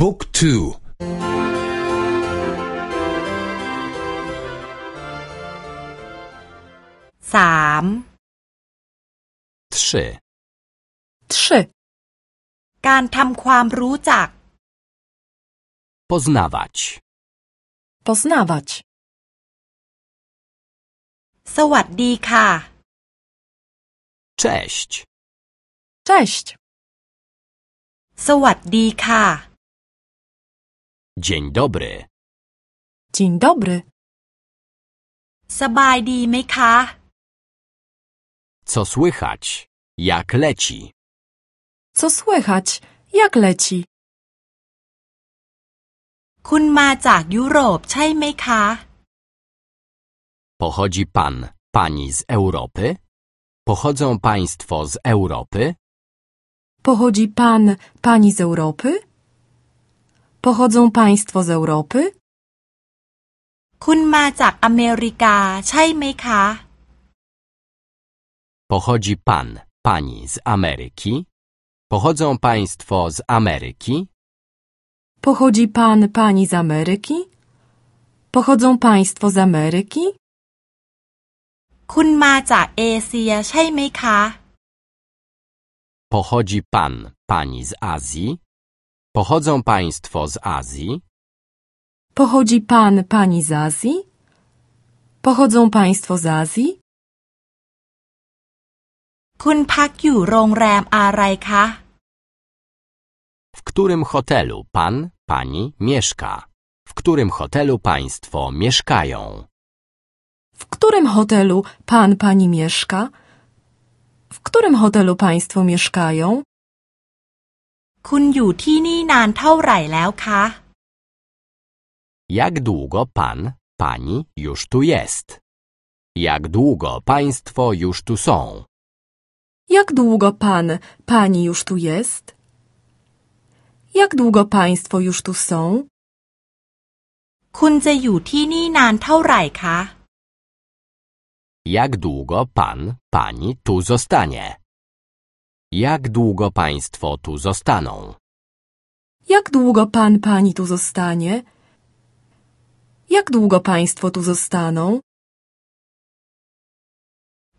บุ๊กทู สาม trzy, Trzy. การทำความรู้จัก poznawać, Poznawać. สวัสดีค่ะ cześć, Cześć. สวัสดีค่ะ dzień dobry, Dzień dobry. สบายดีไหมคะ co słychać, jak leci, Co słychać? Jak leci? คุณมาจากยุโรปใช่ไหมคะ pochodzi pan, pani z Europy, pochodzą państwo z Europy, Pochodzi pan, pani z Europy? Pochodzą państwo z Europy? คุณมาจากอเมริกาใช่ไหมคะ pochodzi pan, pani z Ameryki, pochodzą państwo z Ameryki, Pochodzi pan, pani z Ameryki? Pochodzą państwo z Ameryki? คุณมาจากเอเชียใช่ไหมคะ pochodzi pan, pani z Azji, pochodzą państwo z Azji, Pochodzi pan, pani z Azji? Pochodzą państwo z Azji? คุณพักอยู่โรงแรมอะไรคะ W którym hotelu pan, pani mieszka? W którym hotelu państwo mieszkają? W którym hotelu pan, pani mieszka? W którym hotelu państwo mieszkają? คุณอยู่ที่นี่นานเท่าไหร่แล้วคะ Jak długo pan, pani już tu jest? Jak długo państwo już tu są? Jak długo pan, pani już tu jest? Jak długo państwo już tu są? คุณจะอยู่ที่นี่นานเท่าไหร่คะ Jak długo pan, pani tu zostanie? Jak długo państwo tu zostaną? Jak długo pan, pani tu zostanie? Jak długo państwo tu zostaną?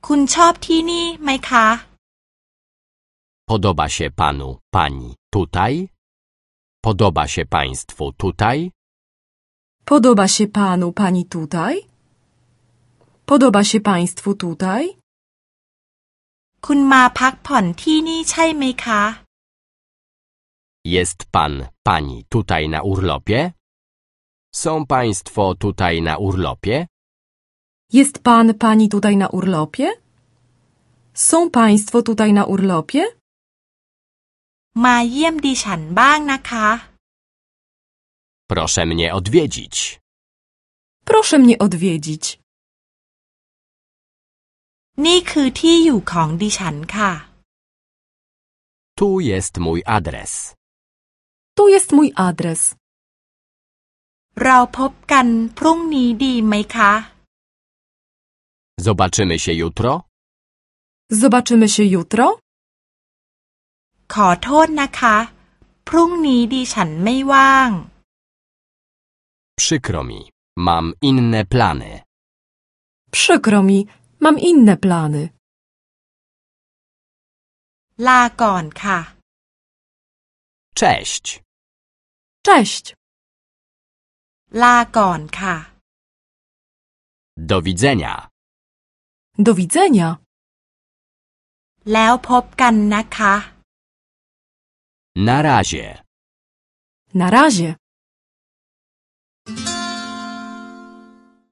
คุณชอบที่นี่ไหมคะ Podoba się panu, pani tutaj? Podoba się państwu tutaj? Podoba się panu, pani tutaj? Podoba się państwu tutaj? คุณมาพักผ่อนที่นี่ใช่ไหมคะ Jest pan, pani tutaj na urlopie? Są państwo tutaj na urlopie? Jest pan, pani tutaj na urlopie? Są państwo tutaj na urlopie? มาเยี่ยมดิฉันบ้างนะคะ Proszę mnie odwiedzić. Proszę mnie odwiedzić. นี่คือที่อยู่ของดิฉันค่ะ Tu jest mój adres. Tu jest mój adres. เราพบกันพรุ่งนี้ดีไหมคะ Zobaczymy się jutro? Zobaczymy się jutro? ขอโทษนะคะ พรุ่งนี้ดิฉันไม่ว่าง Przykro mi. Mam inne plany. Przykro mi, mam inne plany. ลาก่อนค่ะ Cześć. Cześć! ลาก่อนค่ะ Do widzenia. Do widzenia! แล้วพบกันนะคะ Na razie. Na razie!